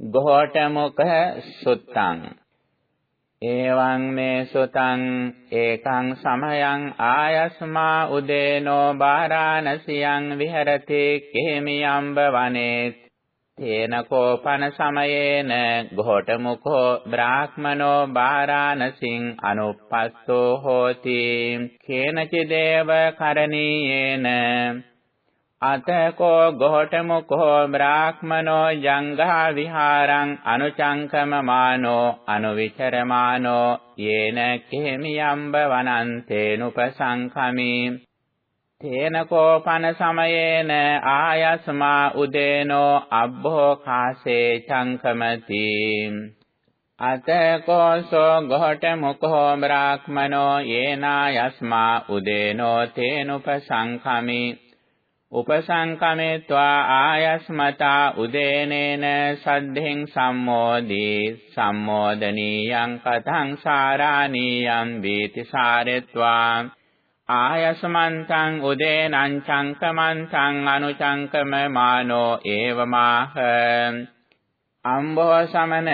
ගෝඨ මුඛ සුත්තං. එවං මේ සුතං ඒකං සමයං ආයස්මා උදේනෝ බාරාණසියං විහෙරති කෙමියම්බ වනේ තේන කෝපන සමයේන ඝෝටමුඛෝ බ්‍රාහ්මනෝ බාරාණසින් අනුපස්සෝ හෝති. කේනචිදේව කරණීයේන. අතකෝ ගෝඨමුඛෝ බ්‍රාහ්මනෝ ජංඝා විහාරං අනුචංකමමානෝ අනුවිචරමානෝ යේන කෙමියම්බ වනන්තේනුපසංඛමි තේන කෝපන සමයේන ආයස්මා උදේනෝ අබ්බෝ කාසේ චංකමති. අතකෝසෝ ගෝඨමුඛෝ බ්‍රාහ්මනෝ යේනායස්මා උදේනෝ තේනුපසංඛමි. උපසංකමෙත්වා ආයස්මතා උදේනේන සද්ධෙන් සම්මෝදී සම්මෝදනීයං කතං සාරාණීයං වීති සාරෙත්වා. ආයස්මන්තං උදේනං චංකමන්තං අනුචංකම මානෝ ඒවමාහ. අම්බෝ සමන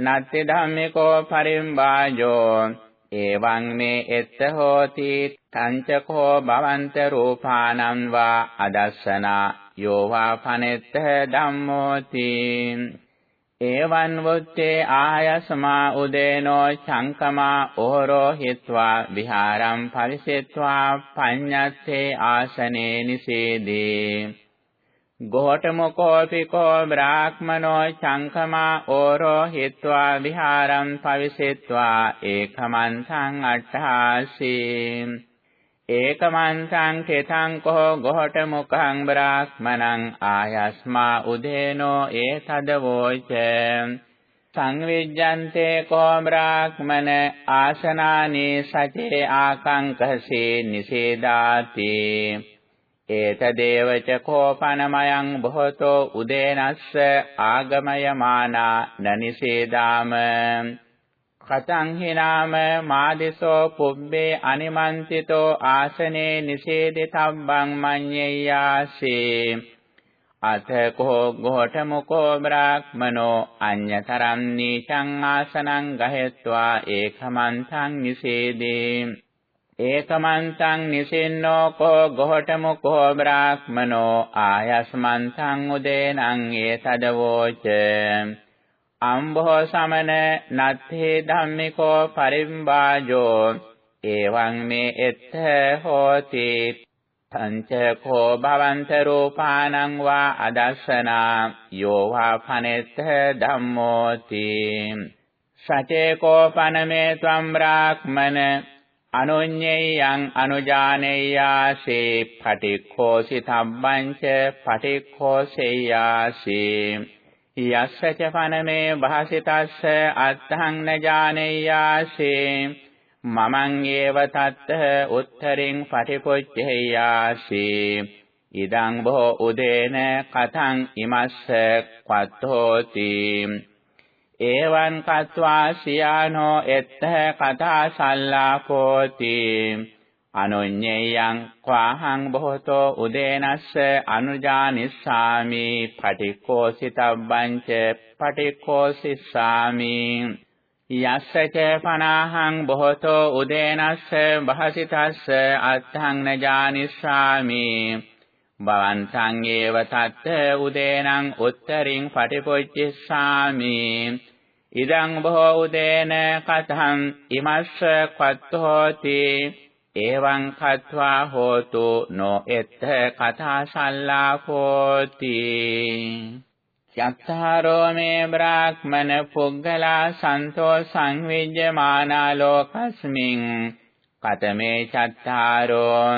නත්ති ධම්මිකෝ පරිම්බාජෝ. එවං මේ එත්ත හෝති තංචකෝ භවන්ත රූපානං වා අදස්සනා යෝ වා පනෙත්ත ධම්මෝති. එවං වොත්තේ ආයස්මා උදේනෝ චංකමා ඕරෝ හිත්වා විහාරම් පරිසෙත්වා පඤ්ඤත්තේ ආසනේ නිසේදී. ගෝඨමුකෝපිකෝ බ්‍රාහ්මනෝ චංකමා ඕරෝ හිත්වා විහාරම් පවිසෙත්වා ඒකමන්තං අට්ඨාසී. ඒකමන්තං කෙතං කෝ ගෝඨමුඛං බ්‍රාහ්මණං ආයස්මා උදේනෝ ඒතදවෝච. සංවිජ්ජන්තේ කෝ බ්‍රාහ්මන ආසනානී සචේ ආකංකසේ නිසේදාති. ඒතදේවච කෝපනමයං බොහෝතෝ උදේනස්ස ආගමයමානා නනිසේදාම කතං හිනාම මාදිසෝ පුබ්බේ අනිමන්තිතෝ ආසනේ නිසේදිතබ්බං මඤ්ඤෙය්‍යාසේ අතකෝ ගෝඨමුකෝ බ්‍රාහ්මනෝ අඤ්‍යතරම් නීචං ආසනං ගහෙත්වා ඒකමන්තං නිසේදේ. ඒකමන්තං නිසින්නෝ කෝ ගොහටමුකෝ බ්‍රාහ්මනෝ ආයස්මන්තං උදේනං ඒතදවෝච. අම්බෝ සමන නත්තේ ධම්මිකෝ පරිම්බාජෝ එවං මේ එත්ත හෝති පංචකෝ භවන්ත රූපානං වා අදස්සනා යෝ වා පනෙත්ත ධම්මෝති සචේකෝ පනමේ ත්වම් බ්‍රාහ්මන අනුඤ්ඤයං අනුජානෙය්‍යාසේ පටික්ඛෝසි තබ්බංච පටික්ඛෝසෙය්‍යාසේ යස්සච පනමේ භාසිතස්ස අත්තං නජානෙය්‍යාසේ මමං ඒව තත්ත උත්තරින් පටිපොච්චෙය්‍යාසේ ඉදං බෝ උදේන කතං ඉමස්ස ක්වත්තෝති එවං කତ୍වා සියානෝ එත්ත කතා සල්ලාපෝති. අනුඤ්ඤයං ක්වාහං බොහෝතෝ උදේනස්ස අනුජානිස්සාමි පටික්කෝසිතබ්බංච පටික්කෝසිස්සාමි යස්සච පනාහං බොහෝතෝ උදේනස්ස භාසිතස්ස අත්ථං නජානිස්සාමි භවන්තං ඒව තත්ත උදේනං උත්තරින් පටිපොච්චිස්සාමි ඉදං බොහෝ උදේන කතං ඉමස්ස කත්තෝති එවං කତ୍වා හෝතු නො එත්ත කතා සල්ලාපෝති යත්තාරෝ මේ බ්‍රාහ්මන පුග්ගලා සන්තෝ සංවිජ්ජමානා ලෝකස්මින් කතමේ චත්තාරෝ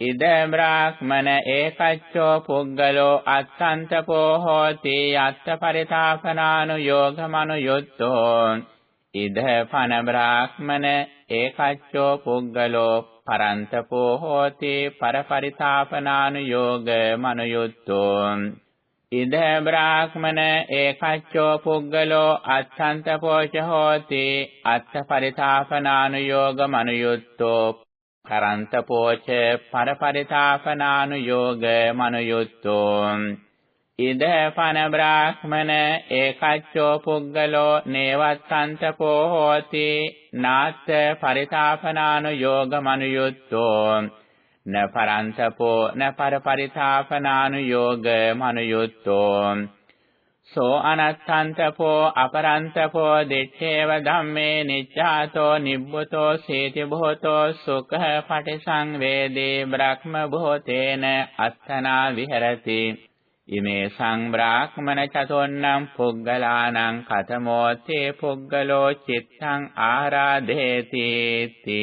ඉද බ්‍රාහ්මන ඒකච්චෝ පුග්ගලෝ අත්තන්තපෝ හෝති. අත්ත පරිතාපනානු යෝගමනු යුත්තෝ ඉද පන බ්‍රාහ්මන ඒකච්චෝ පුග්ගලෝ පරන්තපෝ හෝති පරපරිතාපනානු යෝග මනුයුත්තෝ. ඉද බ්‍රාහ්මන ඒකච්චෝ පුග්ගලෝ අත්තන්තපෝච හෝති අත්ත පරිතාපනානු යෝග මනුයුත්තෝ. කරන්ත පෝච පරපරිතාපනානුയോഗ මනුයුත්තෝ. ඉද පන බ්‍රාහ්මන ඒකච්චෝ පුද්ගලෝ නේවත්තන්තපෝ හෝති නාත් පරිතාපනානු යෝගමනුයුත්තෝ න පරන්තපෝ න පරපරිතාපනානු යෝගමනුයුත්තෝ සෝ අනත්තන්තපෝ අපරන්තපෝ දිත්තේව ධම්මේ නිච්ඡාතෝ නිබ්බතෝ සීති භූතෝ සුඛ පටිසංවේදී බ්‍රහ්ම භූතේන අත්තනා විහෙරති ඉමේ සංබ්‍රාහ්මන චතොන්නම් පුග්ගලානම් කතමෝත්තේ පුග්ගලෝ චිත්තං ආරාධේති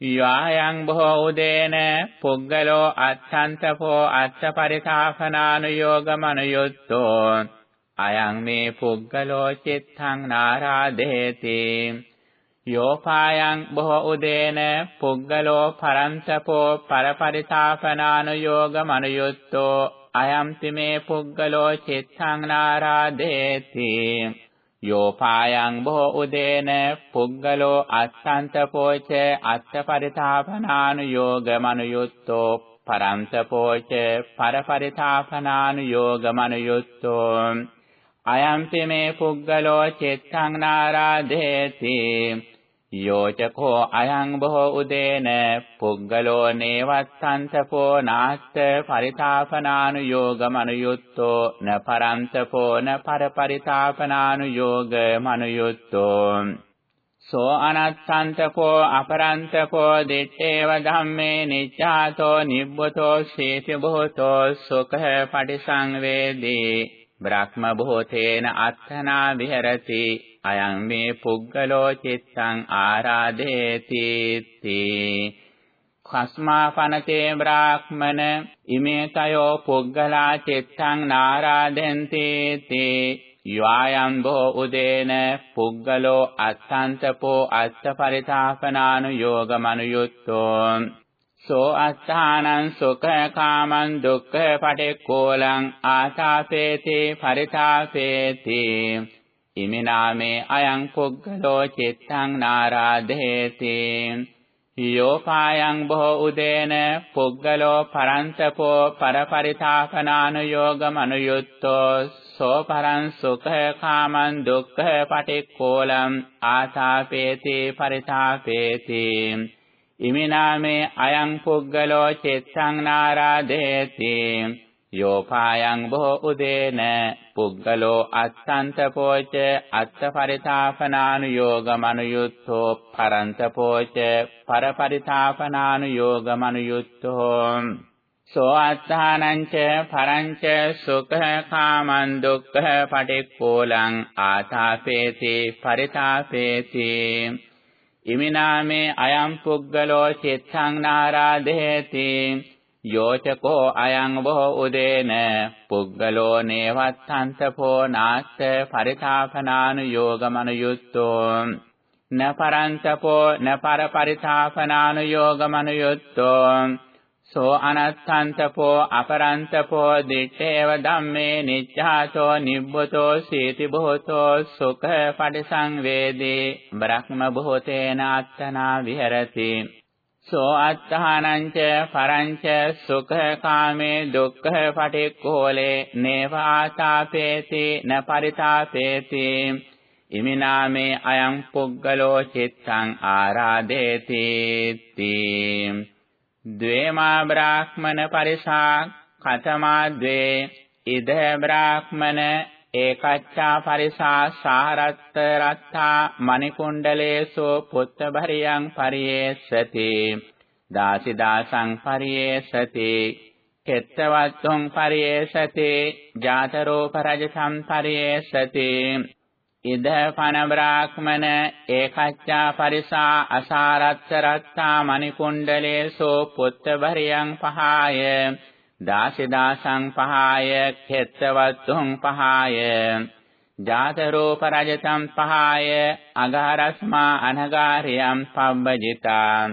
යායන් බොහෝ උදේන පුග්ගලෝ අත්තන්තපෝ අත්තපරිසාසනානුയോഗමනුයුත්තෝ අයං මේ පුග්ගලෝ චිත්තං නාරාධේති. යෝපායන් බොහෝ උදේන පුග්ගලෝ පරන්තපෝ පරපරිතාපනානුയോഗ මනුයුත්තෝ අයම්ති මේ පුග්ගලෝ චිත්තං නාරාදේති। යෝපායං බෝ උදේන පුග්ගලෝ අත්තන්ත පෝච අත්තපරිතාපනානු යෝගමනුයුත්තෝ පරන්ත පෝච පරපරිතාපනානු යෝගමනුයුත්තෝ අයම්පි මේ පුග්ගලෝ චිත්තං නාරාදේති। යෝචකෝ අයං බොහෝ උදේන පුග්ගලෝ නේවත්තන්තපෝ නාස්ත පරිතාපනානු යෝගමනුයුත්තෝ න පරන්තපෝ න පරපරිතාපනානු යෝගමනුයුත්තෝ සෝ අනත්තන්තකෝ අපරන්තකෝ දිත්තේව ධම්මේ නිච්ඡාතෝ නිබ්බතෝ සීති භූතෝ සුඛ පටිසංවේදී. බ්‍රහ්ම භූතේන අත්තනා විහෙරති. අයං මේ පුග්ගලෝ චිත්තං ආරාධේති තී. කස්මා පනතේ බ්‍රාහ්මන ඉමේ තයෝ පුග්ගලා චිත්තං නාරාධෙන්ති තී. යයන් බෝ උදේන පුග්ගලෝ අත්තන්තපෝ අත්ත පරිතාපනානු යෝගමනුයුත්තෝ. සෝ අත්තානං සුඛ කාමං දුක්ඛ පටික්කෝලං ආතාපේති පරිතාපේති. ඉමිනාමේ අයං පුග්ගලෝ චිත්තං නාරාදේති යෝපායං බොහෝ උදේන පුග්ගලෝ පරන්තපෝ පරපරිතාපනානුയോഗමනුයුත්තෝ සෝ පරං සුඛ කාමං දුක්ඛ පටික්කෝලං ආතාපේති පරිතාපේති ඉමිනාමේ අයං පුග්ගලෝ චිත්තං නාරාදේති යෝපායං බෝ උදේන පුග්ගලෝ අත්තන්ත පෝච අත්ත පරිතාපනානු යෝගමනුයුත්තෝ පරන්ත පෝච පරපරිතාපනානු යෝගමනුයුත්තෝ සෝ අත්තානං ච පරංච සුඛ කාමං දුක්ඛ පටික්කෝලං ආතාපේති පරිතාපේති ඉමිනාමේ අයං පුග්ගලෝ චිත්තං නාරාදේති යෝචකෝ අයං බෝ උදේන පුග්ගලෝ නේවත්තන්තපෝ නාස්ස පරිතාපනානු යෝගමනුයුත්තෝ න පරන්තපෝ න පර පරිතාපනානු යෝගමනුයුත්තෝ සෝ අනත්තන්තපෝ අපරන්තපෝ දිත්තේව ධම්මේ නිච්ඡාතෝ නිබ්බතෝ සීති භූතෝ සුඛ පටිසංවේදී බ්‍රහ්ම භූතේන අත්තනා විහෙරති සෝ අත්තානං ච පරංච සුඛ කාමේ දුක්ඛ පටික්ඛෝලේ නේවාතාපේති න පරිතාපේති ඉමිනාමේ අයං පුග්ගලෝ චිත්තං ආරාදේති තී ද්වේමා බ්‍රාහ්මන පරිසා කතමා ද්වේ ඉද බ්‍රාහ්මන ඒකච්ඡා පරිසා සාරත්ත රත්තා මණිකුණ්ඩලේසෝ පුත්ත භරියං පරියේසති දාසි දාසං පරියේසති කෙත්තවත්තුං පරියේසති ජාතරෝප රජසම් පරියේසති ඉද පන බ්‍රාහ්මන ඒකච්ඡා පරිසා අසාරත්ත රත්තා මණිකුණ්ඩලේසෝ පුත්ත භරියං පහාය. දාසිදාසං පහාය ඛෙත්තවත්තුං පහාය. ජාතරෝප රජතම් පහාය අගහරස්මා අනගාරියම් පබ්බජිතා.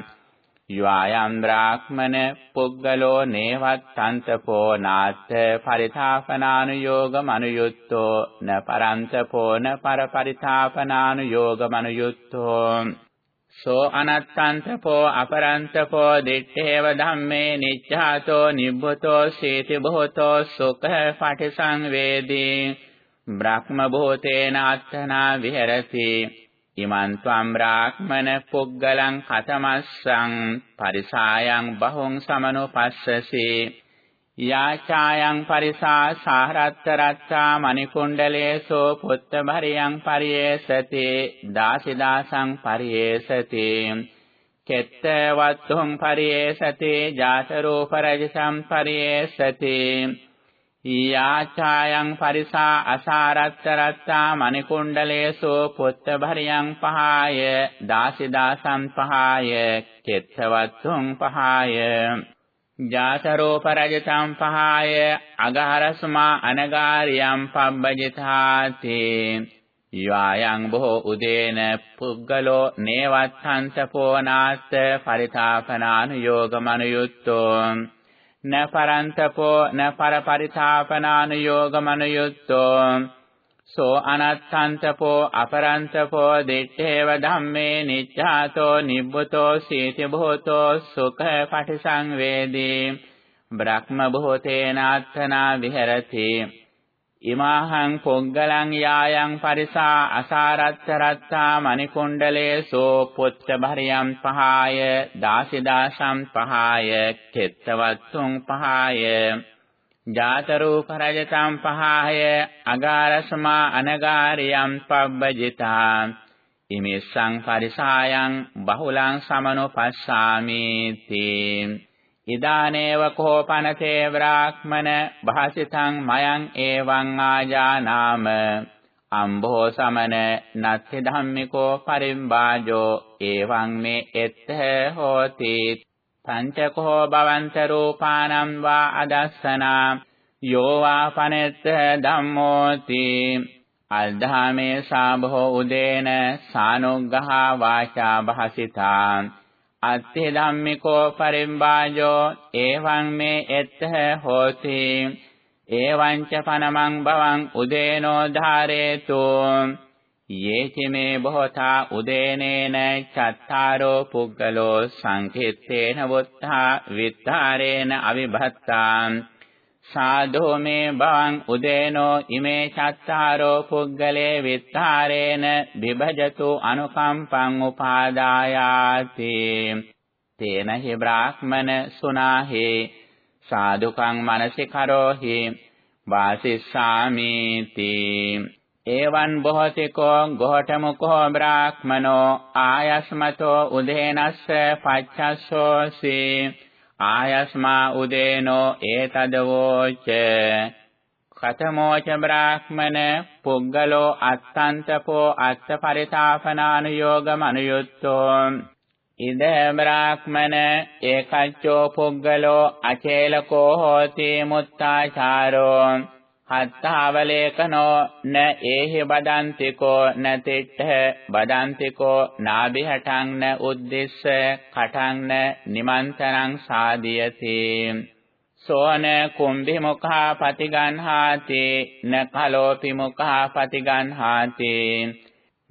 යවායම් බ්‍රාහ්මන පුග්ගලෝ නේවත්තන්තපෝ නාත් පරිථාපනානුയോഗමනුයුත්තෝ න පරන්තපෝ න පරපරිථාපනානුയോഗමනුයුත්තෝ සෝ අනත්තන්තපෝ අපරන්තපෝ දිත්තේව ධම්මේ නිච්ඡාතෝ නිබ්බතෝ සීති බොහෝතෝ සුඛ පටිසංවේදී බ්‍රහ්ම භූතේන අත්තනා විහෙරති ඉමන් ත්වම් බ්‍රාහ්මන පුග්ගලං කතමස්සං පරිසායන් බහුං සමනුපස්සසී යාචායන් පරිසා සාහරත්තරත්තා මණිකුණ්ඩලේසෝ පුත්ත භරියං පරියේසති දාසිදාසං පරියේසති කෙත්ත වත්තුං පරියේසති ජාත රූප රජසම් පරියේසති යාචායන් පරිසා අසාරත්තරත්තා මණිකුණ්ඩලේසෝ පුත්ත භරියං පහාය දාසිදාසං පහාය කෙත්තවත්තුං පහාය ජාතරෝප රජතම් පහාය අගහරස්මා අනගාරියම් පබ්බජිතාතේ යායන් බොහෝ උදේන පුග්ගලෝ නේවත්තන්ත පෝනාස්ස පරිතාපනානුയോഗමනුයුත්තෝ න පරන්තපෝ න පරපරිතාපනානුയോഗමනුයුත්තෝ සෝ අනත්තන්තපෝ අපරන්තපෝ දිත්තේව ධම්මේ නිච්ඡාතෝ නිබ්බතෝ සීති භූතෝ සුඛ පටිසංවේදී බ්‍රහ්ම භූතේනාත්තනා විහෙරති. ඉමාහං පොග්ගලං යායන් පරිසා අසාරත්තරත්තා මණිකුණ්ඩලේසෝ පුත්ත භරියම් පහාය දාසිදාසම් පහාය කෙත්තවත්තුං පහාය. ජාතරූප රජතම් පහාය අගාරසමා අනගාරියම් පබ්බජිතා ඉමිස්සං පරිසායන් බහුලං සමනුපස්සාමි තී ඉදානේව කෝපනතේ බ්‍රාහ්මන භාසිතං මයං එවං ආජානාම අම්බෝ සමන නත්ති ධම්මිකෝ පරිම්බාජෝ එවං මේ එත්ත හෝති පංචකෝ භවන්ත රූපානම් වා අදස්සනා යෝ වා පනෙත්ත ධම්මෝති අල්ධාමේ සාභෝ උදේන සානුග්ගහා වාචා භාසිතා අත්ථි ධම්මිකෝ පරිම්බාජෝ එවං මේ එත්ත හෝති එවං ච පනමං භවං උදේනෝ ධාරේතු යේචමේ බොහෝතා උදේනේන චත්තාරෝ පුග්ගලෝ සංකිට්ඨේන වොත්තා විත්තරේන අවිභත්තාං සාධෝ මේ භවං උදේනෝ ඉමේ චත්තාරෝ පුග්ගලේ විත්තරේන විභජතු අනුකම්පං උපාදායාති තේන හි බ්‍රාහ්මන සුනාහි සාදුකං මනසිකරෝහි වාසිස්සාමීති එවං බොහෝතිකෝ ගෝඨමුකෝ බ්‍රාහ්මනෝ ආයස්මතෝ උදේනස්ස පච්චස්සෝසි ආයස්මා උදේනෝ ඒතදවෝච කතමෝච බ්‍රාහ්මන පුග්ගලෝ අත්තන්තපෝ අත්ත පරිතාපනානුയോഗමනුයුත්තෝ ඉද බ්‍රාහ්මන ඒකච්චෝ පුග්ගලෝ අචේලකෝ හෝති මුත්තාචාරෝ හත්තාවලේකනෝ න ඒහි බදන්තිකෝ න තිට්ඨ බදන්තිකෝ නාභිහටං න උද්දිස්ස කටං න නිමන්තරං සාදියති. සෝන කුම්භි මුඛා පතිගන්හාති න කලෝපි මුඛා පතිගන්හාති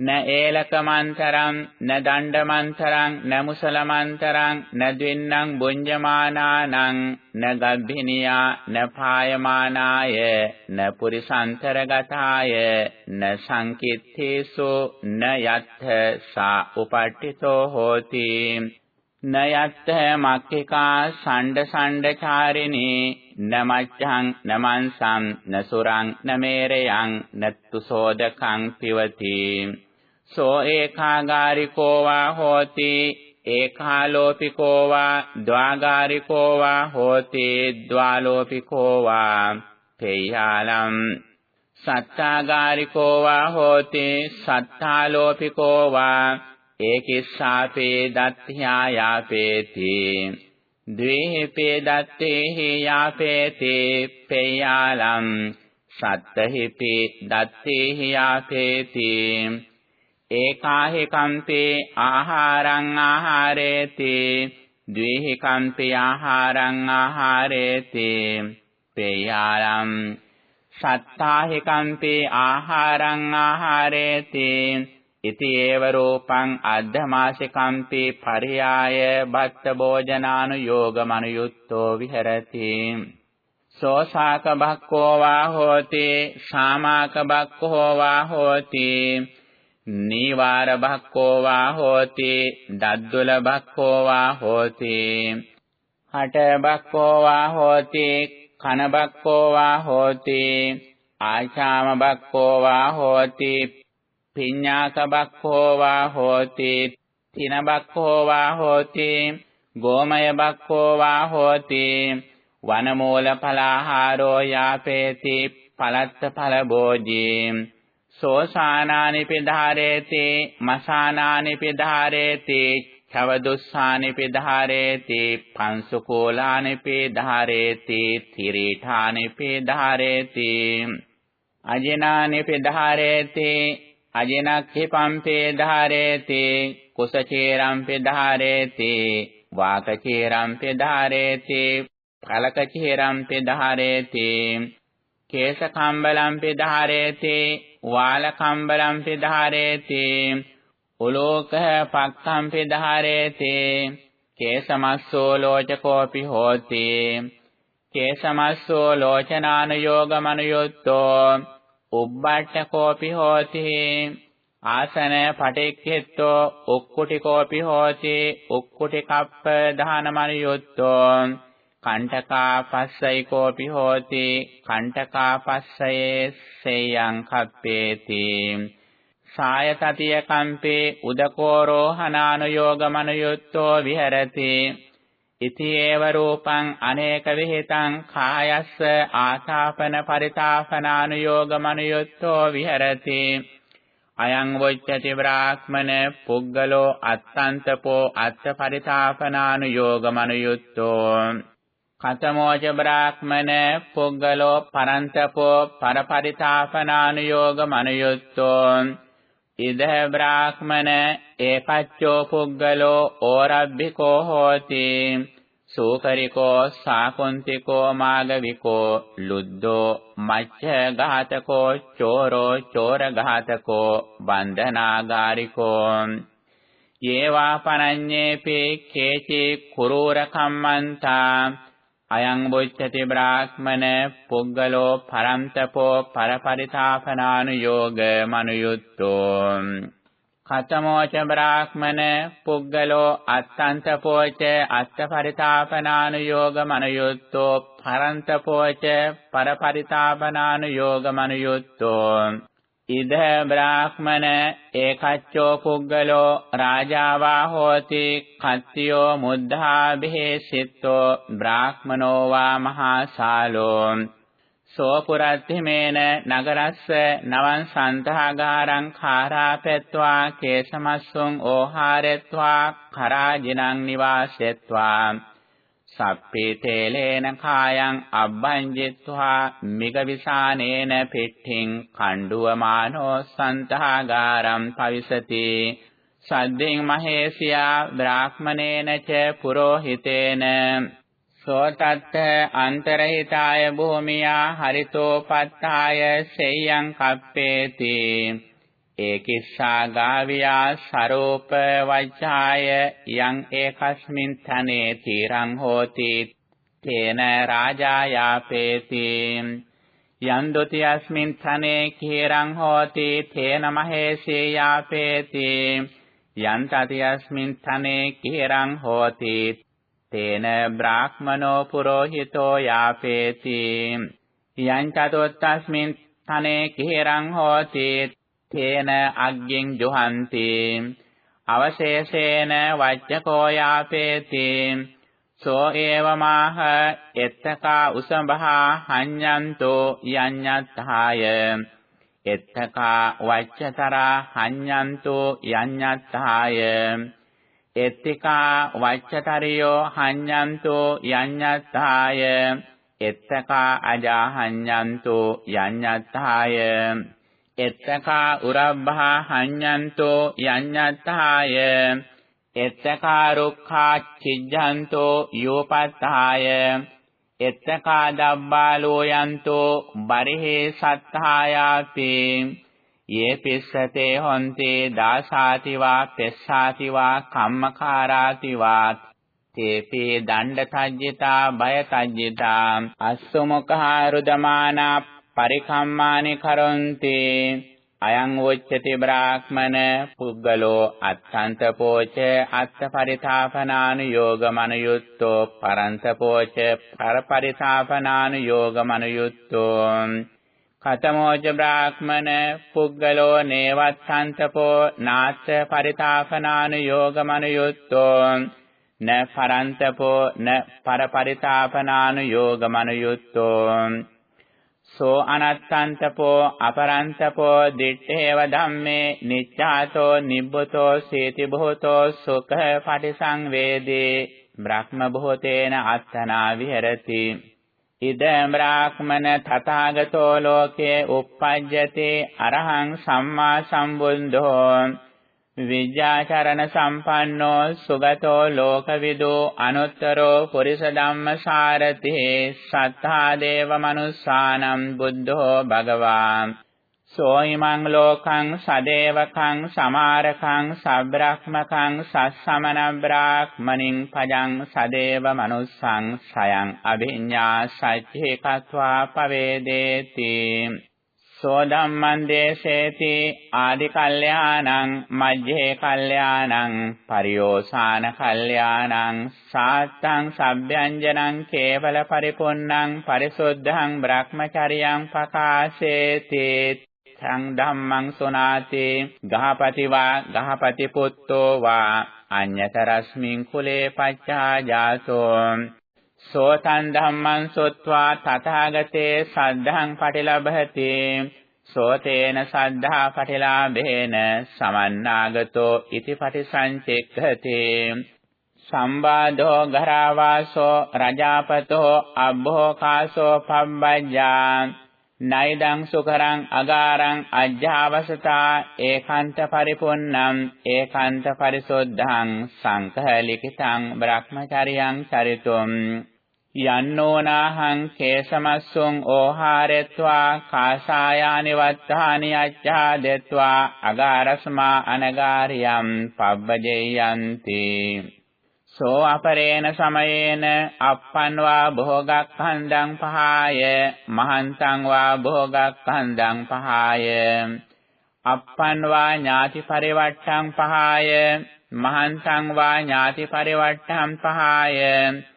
න ඒලකමන්තරං න දණ්ඩමන්තරං න මුසලමන්තරං න ද්වින්නම් බුඤ්ජමානානං න ගබ්බිනියා න පායමානාය න පුරිසන්තරගතාය න සංකිත්තේසු න යත්ථ සා උපට්ඨිතෝ හෝති න යත්ථ මක්ඛිකා සණ්ඩ සණ්ඩචාරිණී න මච්ඡං න මන්සං න සුරං න මේරයං නත්තු සෝදකං පිවති සෝ ඒකාගාරිකෝ වා හෝති ඒකාලෝපිකෝ වා ද්වාගාරිකෝ වා හෝති ද්වාලෝපිකෝ වා තේයාලම්. සත්තාගාරිකෝ වා හෝති සත්තාලෝපිකෝ වා ඒකිස්සාපේ දත්ත්‍යායාපේති ද්වේහිපේ දත්තේහි යාපේති පේයාලම්. සත්තහිපේ දත්තේහි යාපේති. ඒකාහි කම්පේ ආහාරං ආහාරේති ද්වේහි කම්පේ ආහාරං ආහාරේති පේයාලම් සත්තාහි කම්පේ ආහාරං ආහාරේති ඉති ඒව රූපං අද්ධමාසිකම්පි පරියාය බත්ත භෝජනානුയോഗ මනුයුත්තෝ විහෙරති. සෝසාක බක්කෝ වා හෝති සාමාක බක්කෝ වා හෝති නීවාර බක්කෝ වා හෝති දද්දුල බක්කෝ වා හෝති හට බක්කෝ වා හෝති කන බක්කෝ වා හෝති ආචාම බක්කෝ වා හෝති පිඤ්ඤාක බක්කෝ වා හෝති තින බක්කෝ වා හෝති ගෝමය බක්කෝ වා හෝති වනමූල පලාහාරෝ යාපේති පලත්ත පල භෝජී. සෝසානානි පිධාරේති මසානානි පිධාරේති චවදුස්සානි පිධාරේති පංසුකෝලානි පිධාරේති තිරීඨානි පිධාරේති අජිනානි පිධාරේති අජිනක්ඛි පම්පේ ධාරේති කුසචේරම් පිධාරේති වාකචේරම් පිධාරේති කලකචේරම්පි ධාරේති කේශ කම්බලම්පි ධාරේති වාල කම්බලම්පි ධාරේති උලෝක පක්ඛම්පි ධාරේති කේසමස්සෝ ලෝචකෝපි හෝති කේසමස්සෝ ලෝචනානුയോഗමනුයුත්තෝ උබ්බට්ඨකෝපි හෝති ආසන පටික්ඛෙත්තෝ උක්කුටිකෝපි හෝති උක්කුටි කප්ප දානමනුයුත්තෝ කණ්ඨකාපස්සයි කෝපි හෝති. කණ්ඨකාපස්සයේ සේයං කප්පේති. සායතතිය කම්පේ උදකෝරෝහනානුയോഗමනුයුත්තෝ විහෙරති. ඉතිේව රූපං අනේක විහෙතං කායස්ස ආසාපන පරිතාපනානුയോഗමනුයුත්තෝ විහෙරති. අයං වොච්චති බ්‍රාහ්මන පුග්ගලෝ අත්තන්තපෝ අත්ථ පරිතාපනානුയോഗමනුයුත්තෝ කතමෝච බ්‍රාහ්මන පුග්ගලෝ පරන්තපෝ පරපරිතාපනානුയോഗ මනුයුත්තෝ ඉද බ්‍රාහ්මන ඒකච්චෝ පුග්ගලෝ ඕරබ්බිකෝ හෝති. සූකරිකෝ සාකුන්තිකෝ මාගවිකෝ ලුද්දෝ මච්ඡ ඝාතකෝ චෝරෝ චෝර ඝාතකෝ බන්ධනාගාරිකෝ යේවා පනඤ්ඤේපි කේචි කුරූර කම්මන්තා අයං බොච්චති බ්‍රාහ්මන පුද්ගලෝ පරන්තපෝ පරපරිතාපනානුയോഗ මනුයුත්තෝ. කතමෝච බ්‍රාහ්මන පුද්ගලෝ අත්තන්තපෝච අත්තපරිතාපනානුയോഗ මනුයුත්තෝ. පරන්තපෝච පරපරිතාපනානුയോഗ මනුයුත්තෝ. ඉද බ්‍රාහ්මන ඒකච්චෝ පුග්ගලෝ රාජාවා හෝති කත්තියෝ මුද්ධා බිහෙසිතෝ බ්‍රාහ්මනෝ වා මහාසාලෝ සෝ පුරත්තිමේන නගරස්ස නවන් සන්තහාගාරං khārāපෙත්වා කේසමස්සුං ඕහාරෙත්වා කරාජිනං නිවාසෙත්වා. සප්පේ තේලේන කායං අබ්බංජිත්වා මිගවිසානේන පිට්ඨින් කණ්ඩුවමානෝ සන්තහාගාරම් පවිසති. සද්දෙන් මහේසියා බ්‍රාහ්මනේන ච පුරෝහිතේන. සෝතත්ත අන්තරහිතාය භූමියා හරිතෝපත්තාය සෙය්‍යං කප්පේති. ඒකිස්සා ගාවියා සරෝප වච්ඡාය යං ඒකස්මින් තනේ තීරං හෝති තේන රාජායාපේති යන් ဒ ුතියස්මින් තනේ කීරං හෝති තේන මහේසී යාපේති යන් තතියස්මින් තනේ කීරං හෝති තේන බ්‍රාහ්මනෝ පුරෝහිතෝ යාපේති යන් චතුත්තස්මින් තනේ කීරං හෝති තේන අග්ගෙන් ජොහන්ති. අවශේෂේන වච්චකෝ යාපේති. සෝ ඒවමාහ එත්තකා උසඹහා හඤ්ඤන්තෝ යඤ්ඤත්හාය එත්තකා වච්චතරා හඤ්ඤන්තෝ යඤ්ඤත්හාය එත්තිකා වච්චතරියෝ හඤ්ඤන්තෝ යඤ්ඤත්හාය එත්තකා අජාහඤ්ඤන්තෝ යඤ්ඤත්හාය එත්තකා උරබ්බහා හඤ්ඤන්තෝ යඤ්ඤත්තාය එත්තකා රුක්ඛා චිජ්ජන්තෝ යෝපත්තාය එත්තකා දබ්බාලෝ යන්තෝ බරිහේ සත්තායාපි යේ පිස්සතේ හොන්ති දාසාති වා පෙස්සාති වා කම්මකාරාති වා තේපි දණ්ඩ තජ්ජිතා බය තජ්ජිතා අස්සමුඛාරුදමානා පරිකම්මානි කරොන්ති। අයං උච්චති බ්‍රාහ්මන පුද්ගලෝ අත්තන්ත පෝච අත්ත පරිතාපනානු යෝගමනුයුත්තෝ පරන්ත පෝච පර පරිතාපනානු යෝගමනුයුත්තෝ කතමෝච බ්‍රාහ්මන පුද්ගලෝ නේවත්තන්තපෝ නාත්ත පරිතාපනානු යෝගමනුයුත්තෝ න පරන්තපෝ න පර පරිතාපනානු යෝගමනුයුත්තෝ සෝ අනත්තන්තපෝ අපරන්තපෝ දිත්තේව ධම්මේ නිච්ඡාතෝ නිබ්බතෝ සීති භූතෝ සුඛ පටිසංවේදී බ්‍රහ්ම භූතේන අත්තනා විහෙරති. ඉද බ්‍රාහ්මන තථාගතෝ ලෝකේ uppajjati අරහං සම්මා සම්බුද්ධෝ. විද්‍යාචරණ සම්පන්නෝ සුගතෝ ලෝකවිදෝ අනුත්තරෝ පුරිස ධම්මසාරති සත්තා දේව මනුස්සානම් බුද්ධෝ භගවාන්. සෝයිමං ලෝකං සදේවකං සමාරකං සබ්‍රාහ්මකං සස්සමන බ්‍රාහ්මනින් පජං සදේව මනුස්සං සයං අභිඤ්ඤා සච්චේ කତ୍වා පවේදේති. සෝ ධම්මං දේශේති ආදි කල්යාණං මජ්ජේ කල්යාණං පරියෝසాన කල්යාණං සාත්තං සබ්බ්‍යංජනං කේවල පරිපුන්නං පරිසුද්ධං බ්‍රහ්මචරියං පකාශේති සං ධම්මං සුනාති ගහපති වා ගහපති පුත්තෝ වා අඤ්ඤතරස්මින් කුලේ පච්චා ජාසෝ සෝතං ධම්මං සොත්වා තථාගතේ සද්ධං පටිලබහති සෝතේන සද්ධා පටිලාභේන සමන්නාගතෝ ඉති පටිසංචෙක්ඛති। සම්බාධෝ ගරාවාසෝ රජාපතෝ අබ්බෝකාසෝ පබ්බජ්ජා। නයිදං සුකරං අගාරං අජ්ජාවසතා ඒකාන්ත පරිපොන්නම් ඒකාන්ත පරිසොද්ධං සංකහලිකිතං බ්‍රහ්මචරියං චරිතුම්। යන්නෝනාහං කේසමස්සුං ඕහාරෙත්වා කාසායානි වත්තානි අච්ඡාදෙත්වා අගාරස්මා අනගාරියම් පබ්බජේයන්ති. සෝ අපරේණ සමයේන අප්පන්වා භෝගක්ඛන්දං පහාය මහන්තං වා භෝගක්ඛන්දං පහාය. අප්පන්වා ඥාති පරිවට්ටං පහාය මහන්තං වා ඥාති පරිවට්ටං පහාය.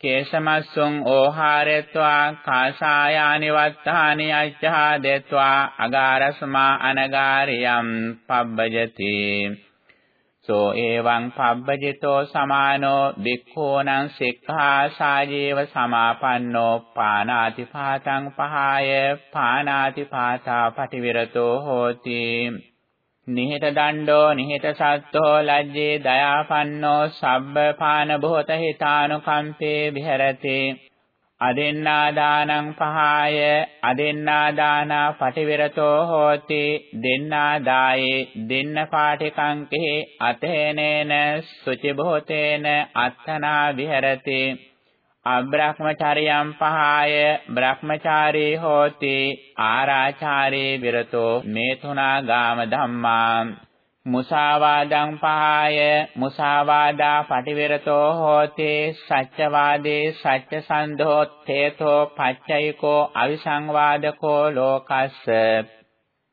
කේශමස්සුං ඕහාරෙත්වා කාසායානි වත්තානි අච්ඡා දෙත්වා අගාරස්මා අනගාරියම් පබ්බජති සෝ එවං පබ්බජිතෝ සමානෝ බික්ඛූනං සික්ඛා සාජීව සමාපන්නෝ පානාති පාතං පහාය පානාති පාතා පටිවිරතෝ හෝති නිහිත දණ්ඩෝ නිහිත සත්තෝ ලජ්ජේ දයාපන්නෝ සබ්බ පාන භූත හිතානුකම්පේ විහෙරති. අදෙන්නා දානං පහාය අදෙන්නා දානා පටිවිරතෝ හෝති. දෙන්නා දායේ දෙන්න පාටිකං කෙහි අතේනේන සුචි භූතේන අත්තනා විහෙරති. අබ්‍රහ්මචාරියම් පහාය බ්‍රහ්මචාරී හෝති ආරාචාරී විරතෝ මේ තුනා ගාම ධම්මා. මුසාවාදං පහාය මුසාවාදා පටිවිරතෝ හෝති සත්‍යවාදී සත්‍ය සන්ධෝත්තේතෝ පච්චයිකෝ අවිසංවාදකෝ ලෝකස්ස.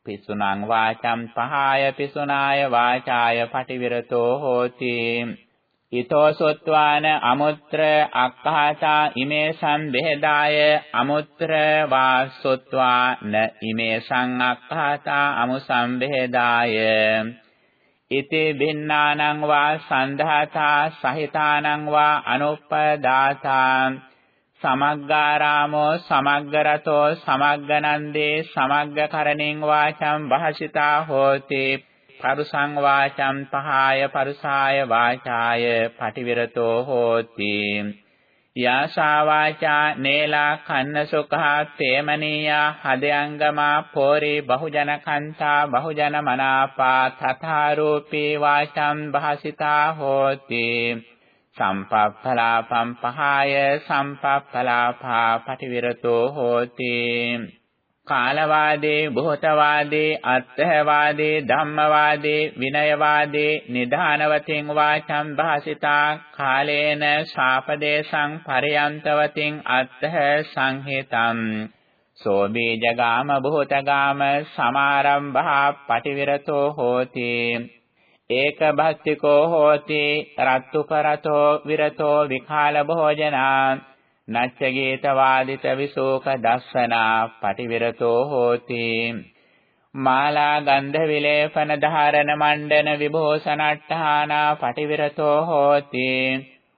පිසුනං වාචම් පහාය පිසුනාය වාචාය පටිවිරතෝ හෝති. ඊතෝ සොත්වාන අමුත්‍ර අක්ඛාතා ඉමේ සම්බෙහෙදාය අමුත්‍ර වා සොත්වා න ඉමේ සංඅක්ඛාතා අමු සම්බෙහෙදාය ඉති භින්නානං වා සන්ධාතා සහිතානං වා අනුප්පදාතා. සමග්ගාරාමෝ සමග්ගරතෝ සමග්ගනන්දේ සමග්ගකරණින් වාචම් භාසිතා හෝති. පරුසං වාචම් පහාය පරුසාය වාචාය පටිවිරතෝ හෝති. යාසා වාචා නේලා කන්න සුඛා තේමනීයා හදයංගමා පෝරේ බහුජන කන්තා බහුජන මනාපා තථාරූපේ වාචම් භාසිතා හෝති. සම්පප්පලාපම් පහාය සම්පප්පලාපා පටිවිරතෝ හෝති. කාලවාදී භූතවාදී අත්ථවාදී ධම්මවාදී විනයවාදී නිධානවතින් වාචම් භාසිතා කාලේන ශාපදේශං පරයන්තවතින් අත්ථ සංහිතම් සෝ බීජගාම භූතගාම සමාරම්භා පටිවිරතෝ හෝති. ඒක භක්තිකෝ හෝති රත්තුපරතෝ විරතෝ විකාල භෝජනා. නච්ච ගීත වාදිත විසෝක දස්සනා පටිවිරතෝ හෝති. මාලා ගන්ධ විලේපන ධාරණ මණ්ඩන විභෝසනට්ඨානා පටිවිරතෝ හෝති.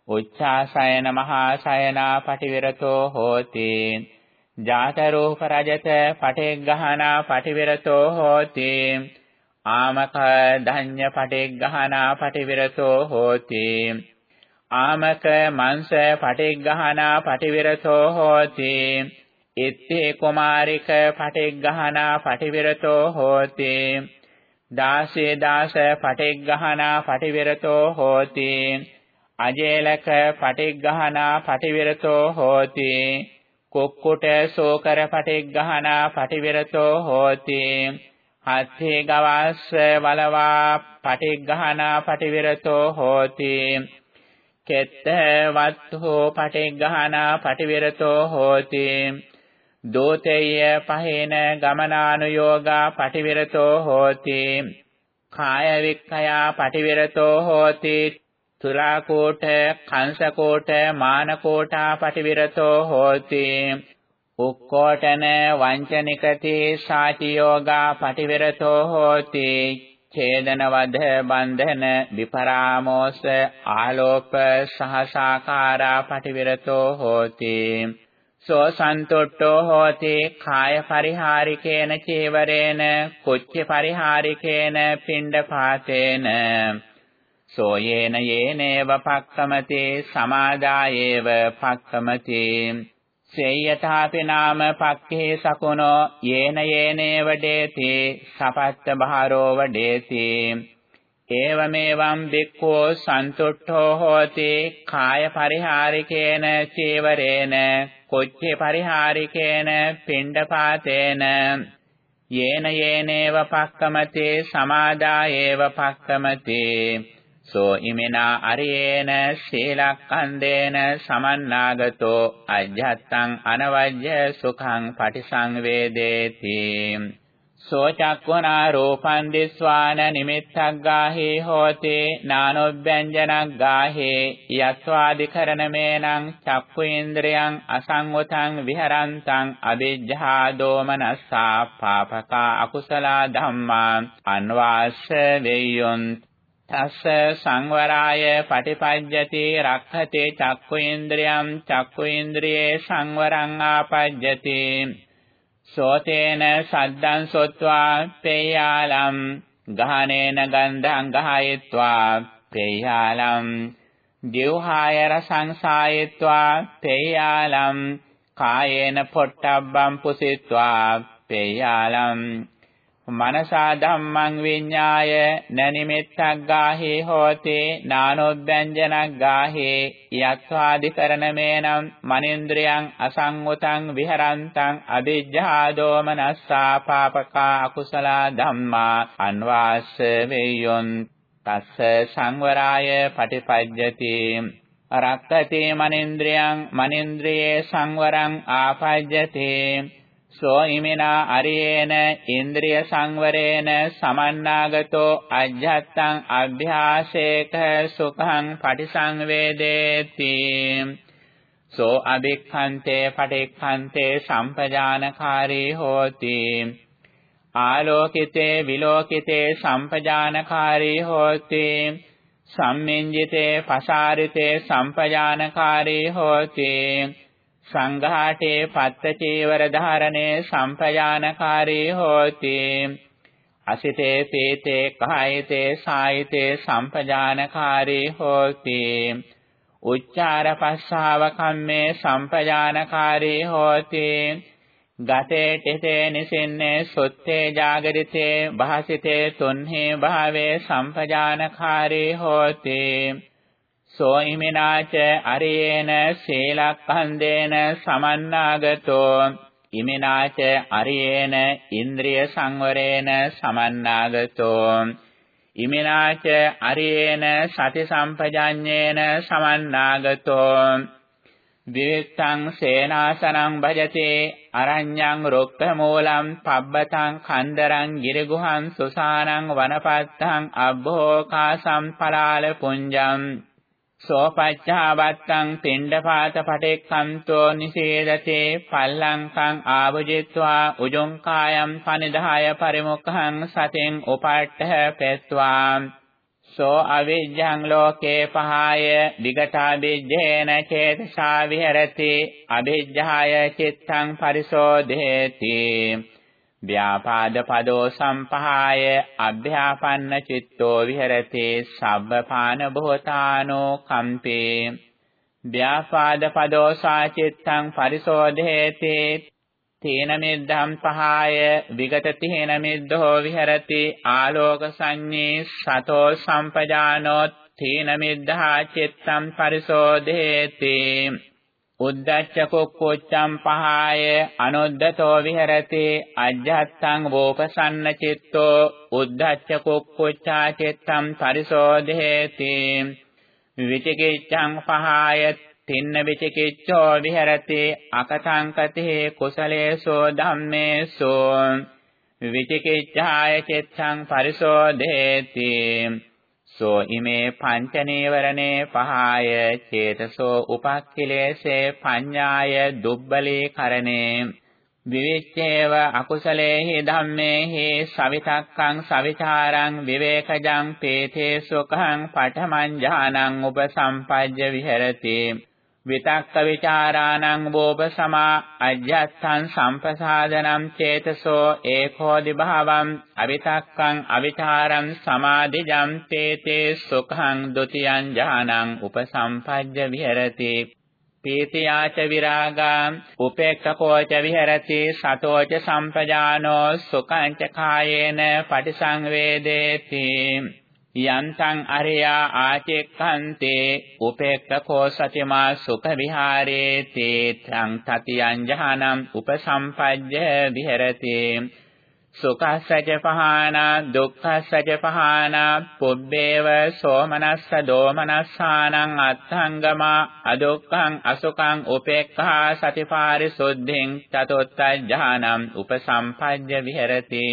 උච්චාසයන මහා සයනා පටිවිරතෝ හෝති. ජාත රූප රජත පටිග්ගහනා පටිවිරතෝ හෝති. ආමක ධඤ්ඤ පටිග්ගහනා පටිවිරතෝ හෝති. ආමක මංස පටිග්ගහනා පටිවිරතෝ හෝති. ඉත්තේ කුමාරික පටිග්ගහනා පටිවිරතෝ හෝති. දාසේ දාස පටිග්ගහනා පටිවිරතෝ හෝති. අජේලක පටිග්ගහනා පටිවිරතෝ හෝති. කුක්කුට සෝකර පටිග්ගහනා පටිවිරතෝ හෝති. හත්ථේ ගවස්ස වලවා පටිග්ගහනා පටිවිරතෝ හෝති. කෙත්ත වත්හෝ පටිග්ගහනා පටිවිරතෝ හෝති. දෝතේය පහේන ගමනානුയോഗා පටිවිරතෝ හෝති. කාය වික්ඛයා පටිවිරතෝ හෝති. තුරාකෝට කංශකෝට මානකෝටා පටිවිරතෝ හෝති. උක්කෝටන වංචනිකති සාචියෝගා පටිවිරතෝ හෝති. ඡේදන වධ බන්ධන විපරාමෝස ආලෝප සහසාකාරා පටිවිරතෝ හෝති. සෝ සන්තුට්ඨෝ හෝති කාය පරිහාරිකේන චේවරේන කුච්ච පරිහාරිකේන පිණ්ඩපාතේන. සෝ යේන යේනේව පක්කමති සමාදායේව පක්කමති. සේයථාපි නාම පක්ඛේ සකුණෝ යේන යේනේ වඩේති සපත්ත බහරෝ වඩේති. ඒවමෙවම් බික්ඛෝ සන්තුට්ඨෝ හෝති කාය පරිහාරිකේන චේවරේන කොච්චේ පරිහාරිකේන පිණ්ඩපාතේන. යේන යේනේව පක්කමතේ සමාදායේව පක්කමතේ. සෝ ඉමිනා අරියේන සීලක්ඛන්දේන සමන්නාගතෝ අජ්ජත්තං අනවජ්‍ය සුඛං පටිසංවේදේති. සෝ චක්ඛුනා රූපං දිස්වාන නිමිත්තක් ගාහේ හෝති නානොබ්බෙන්ජනක් ගාහේ යත්වාදිකරණමේනං චක්ඛු ඉන්ද්‍රයන් අසංවතං විහරන්තං අවිජ්ජා දෝමනස්සා පාපකා අකුසලා ධම්මා අන්වාස්ස වෙය්‍යොන්ත තස්ස සංවරාය පටිපජ්ජති රක්ඛති චක්ඛු ඉන්ද්‍රියං චක්ඛු ඉන්ද්‍රියේ සංවරං ආපජ්ජති. සෝතේන සද්දං සොත්වා පේයාලම් ගහනේන ගන්ධං ගහයත්වා පේයාලම්. දිවහාය රසං සායත්වා පේයාලම්. කායේන පොට්ටබ්බං පුසිත්වා පේයාලම්. මනසා ධම්මං විඤ්ඤාය නනිමෙත්තක් ගාහේ හෝති නානොබ්බෙන්ජනක් ගාහේ යත්වාදිකරණමේනම් මනින්ද්‍රයන් අසංගතං විහරන්තං අවිජ්ජා දෝමනස්සා පාපකා අකුසලා ධම්මා අන්වාස්ස වේයොන් තස්ස සංවරාය පටිපජ්ජති රක්කති මනින්ද්‍රයන් මනින්ද්‍රයේ සංවරං ආපජ්ජති සෝ ඉමිනා අරියේන ඉන්ද්‍රිය සංවරේන සමන්නාගතෝ අජ්ජත්තං අභ්‍යාසේක සුඛං පටිසංවේදේති. සෝ අභික්ඛන්තේ පටික්ඛන්තේ සම්පජානකාරී හෝති. ආලෝකිතේ විලෝකිතේ සම්පජානකාරී හෝති. සම්මින්ජිතේ පසාරිතේ සම්පජානකාරී හෝති. සංඝාටේ පත්ත චේවර ධාරණේ සම්පයානකාරී හෝති. අසිතේ පීතේ කායිතේ සායිතේ සම්පජානකාරී හෝති. උච්චාර පස්සාව කම්මේ සම්පජානකාරී හෝති. ගතේ ටිතේ නිසින්නේ සුත්තේ ජාගරිතේ භාසිතේ තුන්හි භාවේ සම්පජානකාරී හෝති. සෝ ඉමිනාච අරේන සීලක්ඛන්දේන සමන්නාගතෝ. ඉමිනාච අරියේන ඉන්ද්‍රිය සංවරේන සමන්නාගතෝ. ඉමිනාච අරියේන සති සම්පජඤ්ඤේන සමන්නාගතෝ. විවිත්තං සේනාසනං භජතේ අරඤ්ඤං රුක්ඛ මූලං පබ්බතං කන්දරං ගිරිගුහං සුසානං වනපත්තං අබ්බෝකාසම් පලාල පුඤ්ජං සෝපච්ඡාවත්තං පිණ්ඩපාත පටෙක්ඛන්තෝ නිසේදතේ පල්ලංකං ආවජිත්වා උජුං කායම් පනිදාය පරිමුඛං සතෙන් උපට්ඨ පෙත්වා. සෝ අවිජ්ජං ලෝකේ පහය විගතා විජ්ජේන චේතසා විහෙරති. අවිජ්ජාය චිත්තං පරිසෝධේති ව්‍යාපාද පදෝ සම්පහාය අභ්‍යාපන්න චිත්තෝ විහෙරති සබ්බපාන බොහෝතානෝ කම්පේ. ව්‍යාපාද පදෝ සාචිත්තං පරිසෝධේති තේන මිද්දම් පහාය විගත තේන මිද්දෝ විහෙරති ආලෝක සංඤේ සතෝ සම්පජානෝ තේන මිද්ධා චිත්තං පරිසෝධේති. උද්දච්ච කුක්කුච්ඡම් පහාය අනුද්දතෝ විහෙරති අජ්ජත්තං වෝපසන්න චිත්තෝ උද්දච්ච කුක්කුච්ඡා චිත්තම් පරිසෝධේති විචිකිච්ඡං පහාය තින්න විචිකිච්ඡෝ විහෙරති අකතංකතේ කුසලේසෝ ධම්මේසෝ. විචිකිච්ඡාය චිත්තං පරිසෝධේති සෝ ඉමේ පංච නීවරණේ පහාය චේතසෝ උපක්ඛිලේසේ පඤ්ඤාය දුබ්බලේ කරණේ විවිච්ඡේව අකුසලේහි ධම්මේහි සවිතක්කං සවිචාරං විවේකජං පේතේ සුඛං පඨමං ඥානං උපසම්පජ්ජ විහෙරති විතක්ක ਵਿਚාරාණං වෝබ සමා අජ්ජස්සං සම්පසාදනං චේතසෝ ඒකෝදි භාවං අවිතක්කං අවිචාරං සමාදිජං තේතේ සුඛං ဒ ුතියං ඥානං උපසම්පජ්ජ විහෙරති. පීතියාච විරාගා උපේක්ඛකෝච විහෙරති සතෝච සම්පජානෝ සුඛං ච කායේන පටිසංවේදේති. යන්තං අරයා ආචෙක්ඛන්තේ උපේක්ඛකෝ සතිමා සුඛ විහාරේ තේතං තතියං ජහනම් උපසම්පජ්ජ විහෙරති සුඛස්සජ පහාන දුක්ඛස්සජ පහාන පුබ්බේව සෝමනස්ස දෝමනස්සානං අත්ථංගමා අදුක්ඛං අසුඛං උපේක්ඛා සතිපාරිසුද්ධින් තතොත්තජ්ජානම් උපසම්පජ්ජ විහෙරති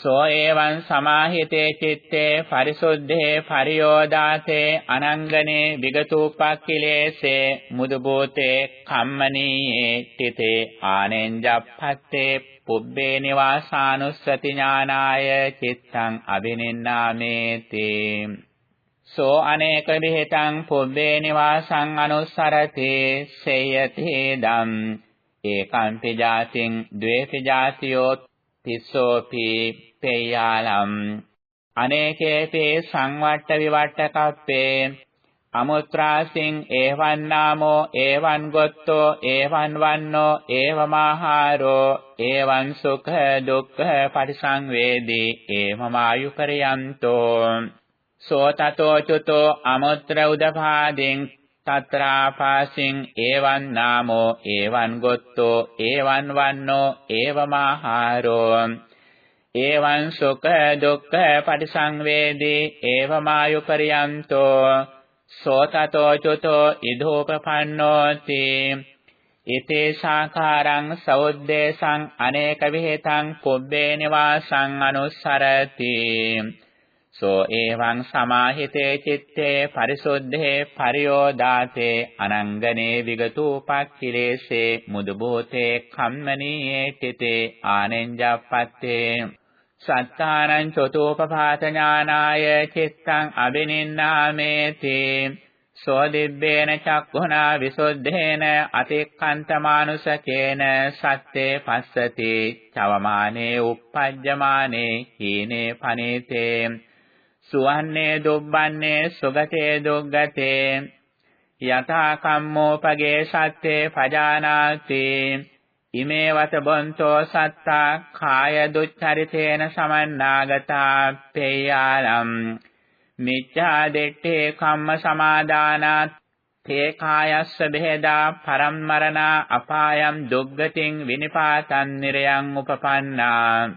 සෝ එවං සමාහිතේ චිත්තේ පරිසුද්ධේ පරියෝදාතේ අනංගනේ විගතූපක්ඛිලේසේ මුදුබෝතේ කම්මනීයේ තිතේ ආනෙන්ජප්පත්තේ පුබ්බේ නිවාසානුස්සති ඥානාය චිත්තං අබිනින්නාමේති සෝ අනේක විහෙතං පුබ්බේ නිවාසං අනුස්සරති සේයති දම්. ඒකම්පි ජාතින් ද්වේපි ජාතියෝ තිස්සෝපි පේයාලම්. අනේකේපේ සංවට්ට විවට්ට කප්පේ අමුත්‍රාසින් ඒවන් නාමෝ ඒවන් ගොත්තෝ ඒවන් වන්නෝ ඒවමාහාරෝ ඒවන් සුඛ දුක්ඛ පරිසංවේදී ඒමමායුපරියන්තෝ සෝතතෝ චුතෝ අමුත්‍ර උදපාදින් තත්‍රාපාසින් ඒවන් නාමෝ ඒවන් ගොත්තෝ ඒවන් වන්නෝ ඒවමාහාරෝ. ඒවන් සුඛ දුක්ඛ පටිසංවේදී ඒවමායුපරියන්තෝ සෝතතෝ චුතෝ ඉදෝපපන්නෝති. ඉතේ සාකාරං සෞද්දේශං අනේක විහෙතං පුබ්බේ නිවාසං අනුස්සරති. සෝ එවං සමාහිතේ චitte පරිසුද්ධේ පරියෝදාතේ අනංගනේ විගතූපක්ඛිලේසේ මුදුබෝතේ කම්මනීයේ තිතේ ආනෙන්ජප්පත්තේ. සත්තානං චතුපපාත ඥානාය චිත්තං අබිනින්නාමේති. සෝ දිබ්බේන චක්ඛුනා විසුද්ධේන අතික්ඛන්තමානුසකේන සත්තේ පස්සති. චවමානේ uppajjamaane හීනේ පනේතේ. සුවන්නේ දුබ්බන්නේ සුගතේ දුග්ගතේ. යථා කම්මෝපගේ සත්තේ පජානාති. ඉමේ වත බොන්තෝ සත්තා කාය දුච්චරිතේන සමන්නාගතා පේයාලම් මිච්ඡා දෙට්ඨේ කම්ම සමාදානාත් තේ කායස්ස බෙහෙදා පරම්මරණා අපායම් දුග්ගතින් විනිපාතන් නිරයන් උපපන්නා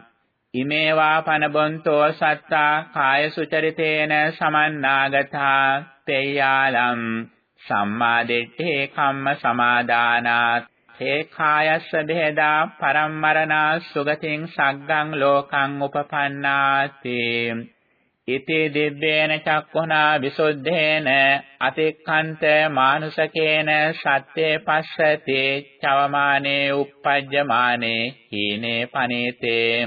ඉමේවා පනබොන්තෝ සත්තා කාය සුචරිතේන සමන්නාගතා තේයාලම් සම්මා දිට්ඨේ කම්ම සමාදානාත් තේ කායස්ස බෙහෙදා පරම්මරණා සුගතින් සග්ගං ලෝකං උපපන්නාති. ඉති දිබ්බේන චක්ඛුනා විසුද්ධේන අතික්ඛන්ත මානුසකේන සත්‍යේ පස්සති චවමානේ uppajjamaane හීනේ පනේතේ.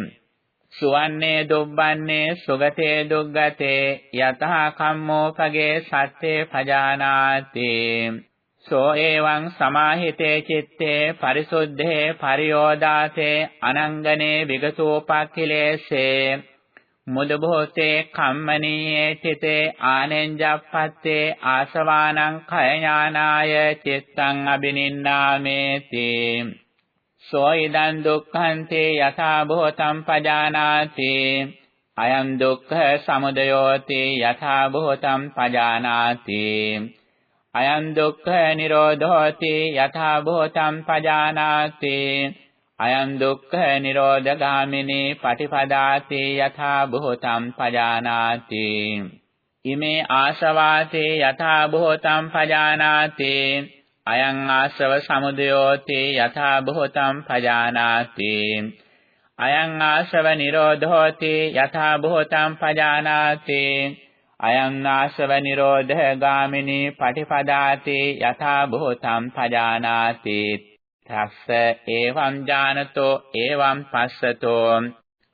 සුවන්නේ දුබ්බන්නේ සුගතේ දුග්ගතේ යතහ කම්මෝපගේ සත්‍යේ පජානාති. සෝ එවං සමාහිතේ චitte පරිසුද්ධේ පරියෝදාතේ අනංගනේ විගතෝපක්ඛිලේසේ මුද භෝතේ කම්මනීයේ චිතේ ආනෙන්ජප්පත්තේ ආසවානං khය ඥානාය චිත්තං අබිනින්නාමේති සෝ ඉදං දුක්ඛන්තේ යථා භෝතං පජානාති අයං දුක්ඛ සමුදයෝති යථා භෝතං පජානාති අයං දුක්ඛ නිරෝධෝති යථා භෝතං පජානාති। අයං දුක්ඛ නිරෝධගාමිනී පටිපදාති යථා භූතං පජානාති। ඉමේ ආශවාතේ යථා භූතං පජානාති। අයං ආශව සමුදයෝති යථා භූතං පජානාති। අයං ආශව නිරෝධෝති යථා භූතං පජානාති। අයං ආශව නිරෝධ ගාමිනී පටිපදාති යථා භූතං පජානාති. තස්ස එවං ඥානතෝ එවං පස්සතෝ.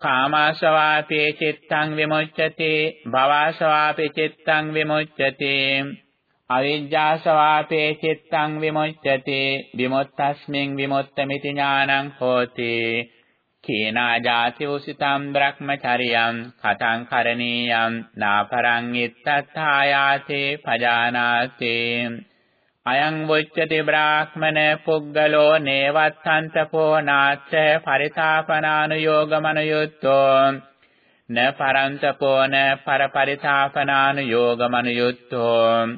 කාමාශවාපේ චිත්තං විමුච්ඡති භවශවාපේ චිත්තං විමුච්ඡති. අවිජ්ජාශවාපේ චිත්තං විමුච්ඡති විමුක්තස්මින් විමුක්තമിതി ඥානං හෝති. කේනා ජාතිෝසිතම් බ්‍රහ්මචරියං කතං කරණීයං නාපරං ඉත්තත්ථායාතේ පජානාතේ අයං වොච්චති බ්‍රාහ්මන පුග්ගලෝ නේවත්තන්තපෝ නාච්ච පරිතාපනානුയോഗමනුයුත්තෝ න පරන්තපෝ න පරපරිතාපනානුയോഗමනුයුත්තෝ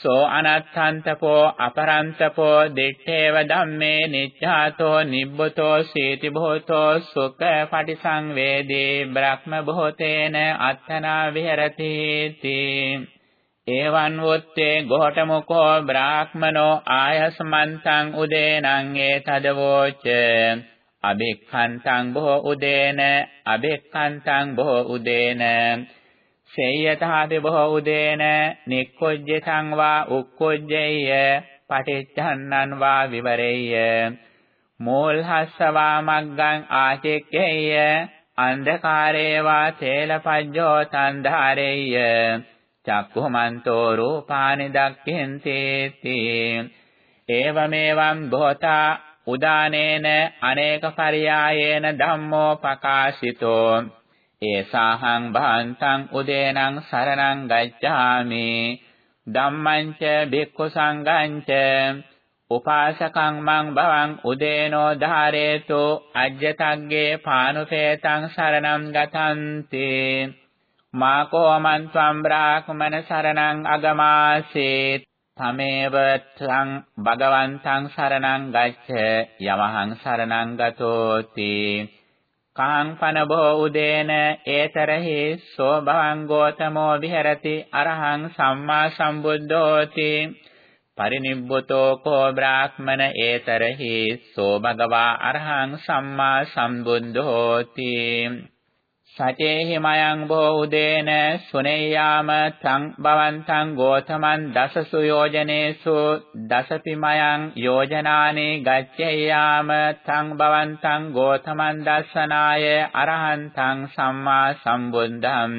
සෝ අනත්තන්තපෝ අපරන්තපෝ දිත්තේව ධම්මේ නිච්ඡාතෝ නිබ්බතෝ සීති භූතෝ සුඛ පටිසංවේදී බ්‍රහ්ම භූතේන අත්තනා විහෙරති තී. එවං වොත්තේ ගෝඨමුකෝ බ්‍රාහ්මනෝ ආයස්මන්තං උදේනං ඒතදවෝච අබෙක්ඛන්තං බොහෝ උදේන අබෙක්ඛන්තං බොහෝ උදේන. සේයතාති බොහෝ උදේන නික්කොජ්ජතං වා උක්කොජ්ජේය පටිච්චන්නං වා විවරේය. මෝල්හස්සවා මග්ගං ආචෙක්කේය අන්ධකාරේ වා තේලපජ්ජෝ තන්ධාරේය චක්ඛුමන්තෝ රූපානි දක්ඛෙන්තේති. එවමෙවං භෝතා උදානේන අනේක පරියායේන ධම්මෝ පකාශිතෝ. ඒසාහං භාන්තං උදේනං සරණං ගච්ඡාමි ධම්මං ච භික්ඛු සංඝං ච උපාසකං මං භවං උදේනෝ ධාරේතු අජ්ජතග්ගේ පානුපේතං සරණං ගතන්ති මාකෝ මන්ත්වම් බ්‍රාහ්මන සරණං අගමාසේත් තමේව තං භගවන්තං සරණං ගච්ඡ යමහං සරණං ගතෝති කාං පනබෝ උදේන ඒතරහි සෝ භවං ගෝතමෝ විහෙරති අරහං සම්මා සම්බුද්ධෝති. පරිනිබ්බුතෝ කෝ බ්‍රාහ්මන ඒතරහි සෝ භගවා අරහං සම්මා සම්බුද්ධෝති. සචේහි මයං බෝ උදේන සුනේයාම තං භවන්තං ගෝතමන් දසසු යෝජනේසු දසපි මයං යෝජනානේ ගච්ඡේයාම තං භවන්තං ගෝතමන් දස්සනාය අරහන්තං සම්මා සම්බුද්ධං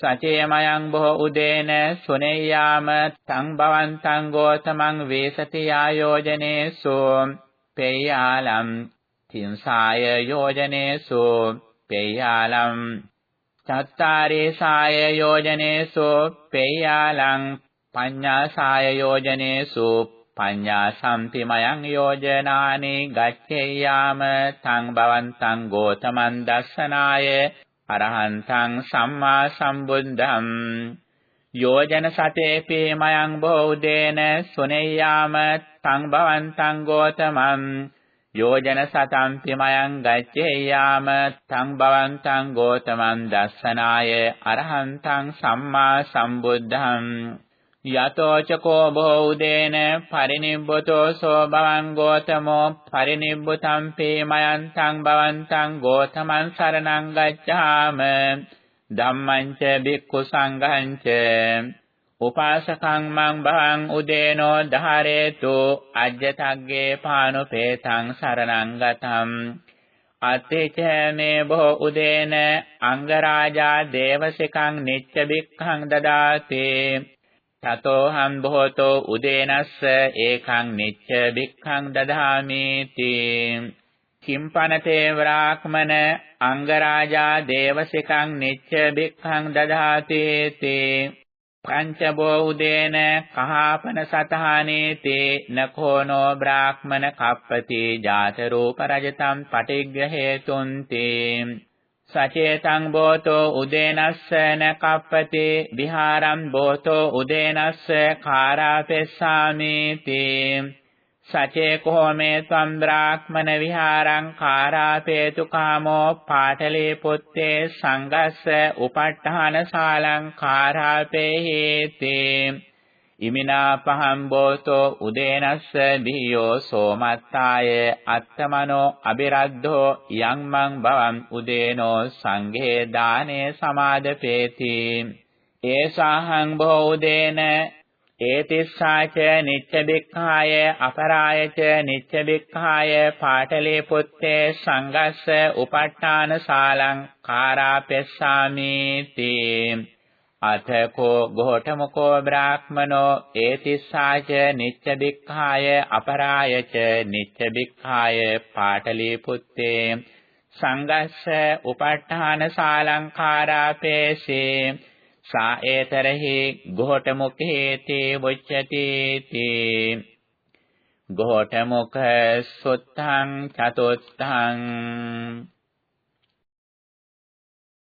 සචේමයං බෝ උදේන සුනේයාම තං භවන්තං ගෝතමං වේසති ආයෝජනේසු පේයාලම් තින්සාය යෝජනේසු පෙය්‍යාලම් චත්තාරේ සාය යෝජනේසු පෙය්‍යාලං පඤ්ඤා සාය යෝජනේසු පඤ්ඤා සම්පිමයං යෝජනානි ගච්ඡේයාම තං භවන්තං ගෝතමන් දස්සනාය අරහන්තං සම්මා සම්බුද්ධං යෝජන සතේපි මයං බෝධේන සුනේයාම තං භවන්තං ගෝතමං යෝජන සතම්පි මයං ගච්ඡේයාම තං භවන්තං ගෝතමං දස්සනාය අරහන්තං සම්මා සම්බුද්ධං යතෝ චකෝ බෝධේන පරිනිබ්බතෝ සෝ භවං ගෝතමෝ පරිනිබ්බතං පේමයන්තං භවන්තං ගෝතමං සරණං ගච්ඡාම ධම්මං ච බික්ඛු සංඝං ච උපාසකං මං භවං උදේනෝ ධාරේතු අජ්ජතග්ගේ පානුපේතං සරණං ගතම්. අතේච මේ බොහෝ උදේන අංගරාජා දේවසිකං නිච්ච බික්ඛං දදාති. තතෝහං බොහෝතෝ උදේනස්ස ඒකං නිච්ච බික්ඛං දදාමි තී කිම්පනතේ වරාක්මන අංගරාජා දේවසිකං නිච්ච බික්ඛං දදාති තේ පංචබෝ උදේන කහාපන සතහානේ තේ නකෝනෝ බ්‍රාහ්මන කප්පති ජාත රූප රජතම් පටිග්‍රහේතුන් තේ සචේතං බෝතෝ උදේනස්ස නකප්පති විහාරම් බෝතෝ උදේනස්ස කාරාපෙස්සාමි තේ සචේ කෝමේ ත්වම් බ්‍රාහ්මන විහාරං කාරාපේතු කාමෝ පාඨලේ පුත්තේ සංගස්ස උපට්ඨාන ශාලං කාරාපේ හේතේ. ඉමිනා පහම් බෝතෝ උදේනස්ස දීයෝ සෝමත්තාය අත්තමනෝ අබිරද්ධෝ යං මං භවං උදේනෝ සංඝේ දානේ සමාදපේති ඒසාහං බෝ උදේන ඒතිස්සාච නිච්ච බික්ඛාය අපරායච නිච්ච බික්ඛාය පාඨලේ පුත්තේ සංගස්ස උපට්ඨාන ශාලං කාරාපෙස්සාමි තේ අතකෝ ගෝඨමකෝ බ්‍රාහ්මනෝ ඒතිස්සාච නිච්ච බික්ඛාය අපරායච නිච්ච බික්ඛාය පාඨලේ පුත්තේ සංගස්ස උපට්ඨාන ශාලං කාරාපේසේ සා ඒතරහි ගොහට මුඛේතේ වොච්චති තී ගොහට මුඛ සුත්තං චතුත්තං